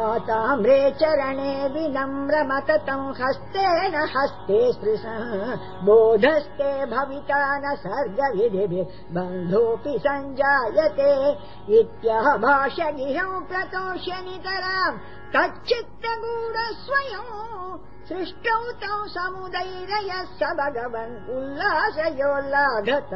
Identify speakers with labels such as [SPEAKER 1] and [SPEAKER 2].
[SPEAKER 1] ताम्रे चरणे विनम्रमततम् हस्तेन हस्ते स्पृशः। बोधस्ते भविता न सर्गविधिभिः बन्धोऽपि सञ्जायते। इत्यह गृहौ प्रतोष्य नितराम् तच्चित्तगूढ स्वयम् सृष्टौ तौ समुदैरयः स भगवन् उल्लासयोल्लाघत।